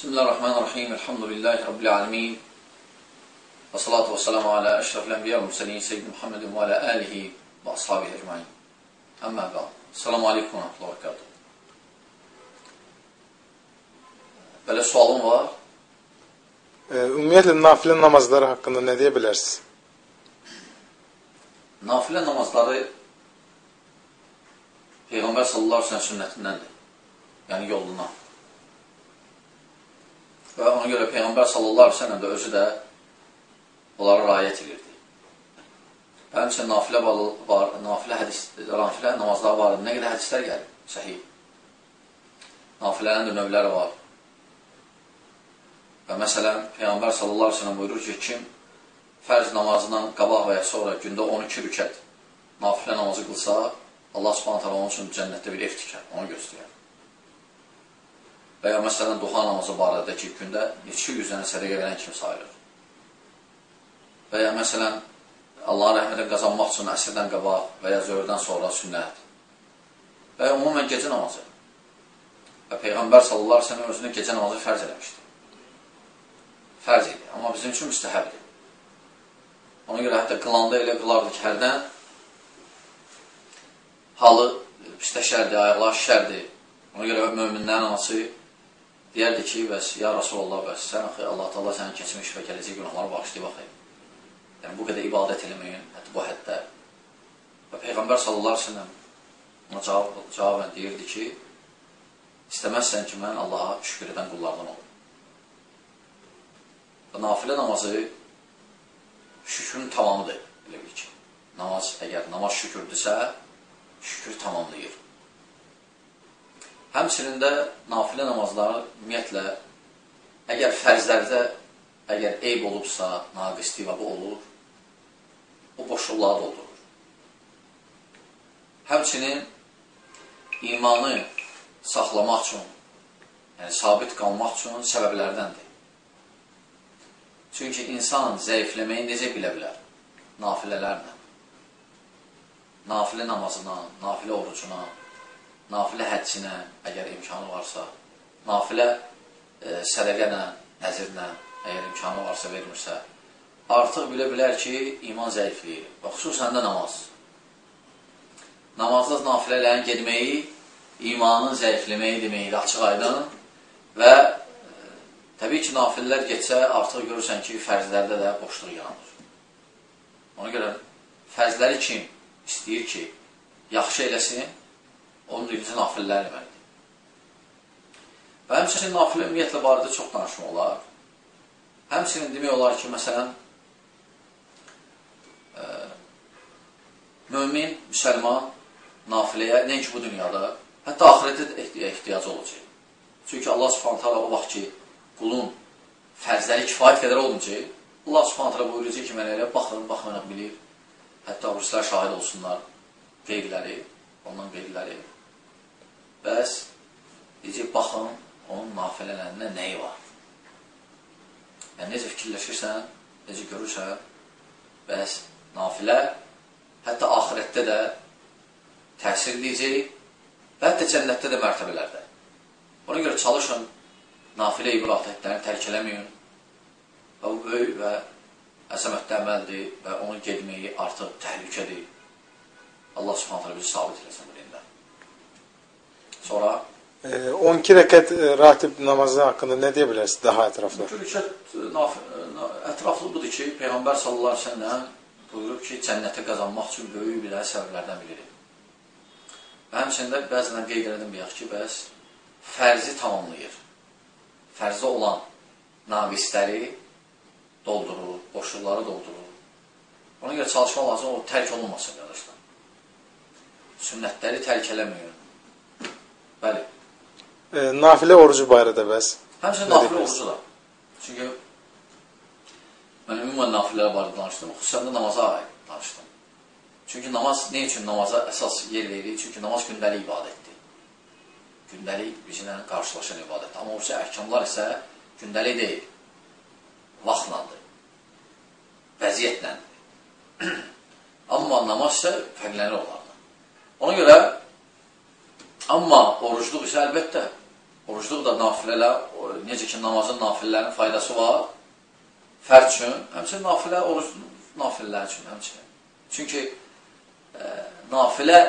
Bismillahirrahmanirrahim. Elhamdülillahi Rabbil alemin. Və salatu və selamu alə əşrafil ənbiya və müsəlin Seyyid Muhammedin və alə əlihi və ashabihi əcmain. Əmmə qal. Selamu aleykum və rəhmətullah və. Belə sualım var. Ee, Ümumiyyətlə nafilə namazları haqqında nə deyə bilərsiniz? Nafilə namazları Peyğəmbər sallallahu aleyhi ve sellem sünnətindəndir. Yəni yoluna. Və ona görə Peyğəmbər sallallahu aleyhi sellem də özü də onlara rayət edirdi. Həmçinin nafilə var, nafilə hədis, nafilə namazlar var. Nə qədər hədislər gəlir? Səhih. Nafilənin də növləri var. Və məsələn, Peyğəmbər sallallahu aleyhi sellem buyurur ki, kim fərz namazından qabaq və ya sonra gündə 12 rükət nafilə namazı qılsa, Allah subhanət hala onun üçün cənnətdə bir ev tikər, onu göstərər. Və ya məsələn, duha namazı barədə ki, gündə neçə yüzdən sədəqə verən kimi sayılır. Və ya məsələn, Allahın rəhmətini qazanmaq üçün əsrdən qabaq və ya zöhrdən sonra sünnət. Və ya umumən gecə namazı. Və Peyğəmbər sallallahu aleyhi ve özünü gecə namazı fərz eləmişdir. Fərz idi, amma bizim üçün müstəhəbdir. Ona görə hətta qılanda elə qılardı ki, hərdən halı pistəşərdir, ayaqlar şərdir. Ona görə möminlərin anası deyərdi ki, bəs, ya Rasulallah, bəs, sən axı, Allah Allah sənin keçmiş və gələcək günahları bağışlayıb axı. Yəni, bu qədər ibadət eləməyin, hətta bu həddə. Və Peyğəmbər sallallahu aleyhi ve sellem ona cavab, cavabən deyirdi ki, istəməzsən ki, mən Allaha şükür edən qullardan olum. Və nafilə namazı şükrün tamamıdır, elə bil ki. Namaz, əgər namaz şükürdürsə, şükür tamamlayır. Həmçinin də nafilə namazları ümumiyyətlə, əgər fərzlərdə əgər eyb olubsa, naqisliyi və bu olur, o boşluqları doldurur. Həmçinin imanı saxlamaq üçün, yəni sabit qalmaq üçün səbəblərdəndir. Çünki insan zəifləməyi necə bilə bilər? Nafilələrlə. Nafilə namazına, nafilə orucuna, nafilə hədsinə, əgər imkanı varsa, nafilə e, sədəqənə, nəzirlə, əgər imkanı varsa, vermirsə, artıq bilə bilər ki, iman zəifliyir və xüsusən də namaz. Namazda nafilələrin gedməyi imanın zəifləməyi deməkdir, açıq aydın və e, təbii ki, nafillər getsə, artıq görürsən ki, fərzlərdə də boşluq yanır. Ona görə fərzləri kim istəyir ki, yaxşı eləsin, onun birinci nafillər eləməlidir. Və həmçinin nafilə ümumiyyətlə barədə çox danışma olar. Həmçinin demək olar ki, məsələn, e, mömin, müsəlman nafiləyə, nəinki bu dünyada, hətta ahirətdə ehtiyacı olacaq. Çünki Allah subhanət hala o vaxt ki, qulun fərzləri kifayət qədər olmayacaq, Allah subhanət hala buyuracaq ki, mənə elə baxın, baxmayaq bilir, hətta ruslar şahid olsunlar qeyrləri, ondan qeyrləri. Bəs, deyəcək, baxın, onun nafilələrində nəyi var? Yəni, necə fikirləşirsən, necə görürsən, bəs nafilə hətta axirətdə də təsir edəcək və hətta cənnətdə də mərtəbələrdə. Ona görə çalışın, nafilə ibadətlərini tərk eləməyin və bu böyük və əzəmətli əməldir və onu gedməyi artıq təhlükədir. Allah subhanətlə bizi sabit eləsin bu. Sonra Ee, 12 rəkət e, ratib namazı haqqında nə deyə bilərsiniz daha ətraflı? Bu rükət ətraflı budur ki, Peyğəmbər sallallahu əleyhi və səlləm buyurub ki, cənnəti qazanmaq üçün böyük bir səbəblərdən biridir. Və həmçində bəzən qeyd elədim bayaq ki, bəs fərzi tamamlayır. Fərzdə olan naqisləri doldurur, boşluqları doldurur. Ona görə çalışma lazım, o tərk olunmasın, qardaşlar. Sünnətləri tərk eləməyin. Bəli. E, nafilə orucu barədə bəs? Həmçinin nafilə orucu da. Çünki mən ümumən nafilələr barədə danışdım, xüsusən də namaza danışdım. Çünki namaz nə üçün namaza əsas yer verilir? Çünki namaz gündəlik ibadətdir. Gündəlik bizimlə qarşılaşan ibadətdir. Amma o əhkamlar isə gündəlik deyil. Vaxtlandır. Vəziyyətləndir. Amma namaz isə fərqlənir onlardan. Ona görə amma orucluq isə əlbəttə orucluq da nafilələr, o, necə ki, namazın nafilələrin faydası var, fərd üçün, həmçinin nafilə, oruc nafilələr üçün, həmçinin. Çünki e, nafilə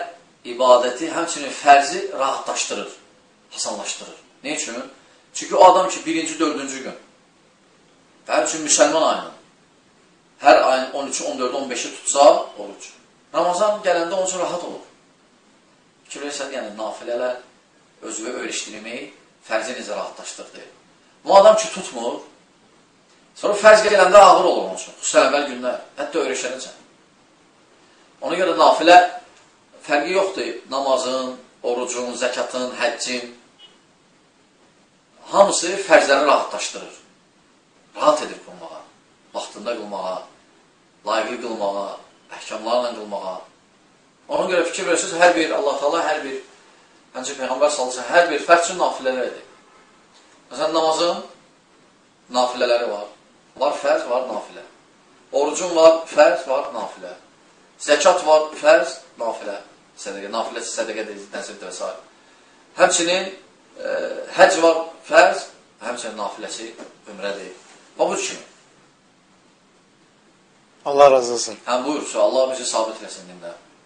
ibadəti həmçinin fərzi rahatlaşdırır, hasanlaşdırır. Ne üçün? Çünki o adam ki, birinci, dördüncü gün, fərd üçün müsəlman ayının, hər ayın 13, 14, 15-i tutsa, oruc. Ramazan gələndə onun üçün rahat olur. Versən, yəni nafilələr özünü öyrəşdirmək fərzi necə rahatlaşdırdı. Bu adam ki, tutmur, sonra fərz gələndə ağır olur onun üçün. Xüsusən əvvəl günlər, hətta öyrəşənəcən. Ona görə nafilə fərqi yoxdur. Namazın, orucun, zəkatın, həccin hamısı fərzləri rahatlaşdırır. Rahat edir qılmağa, vaxtında qılmağa, layiqli qılmağa, əhkamlarla qılmağa. Ona görə fikir verirsiniz, hər bir Allah Taala hər bir Həmçə Peyğəmbər sallallahu hər bir fərd üçün nafilələr edir. Məsələn, namazın nafilələri var. Var fərz, var nafilə. Orucun var, fərz, var nafilə. Zəkat var, fərz, nafilə. Sədəqə, nafilə sədəqə nəsibdir və s. Həmçinin e, həc var, fərz, həmçinin nafiləsi ömrədir. Və bu kimi. Allah razı olsun. Həm buyursa, Allah bizi sabit eləsin dində.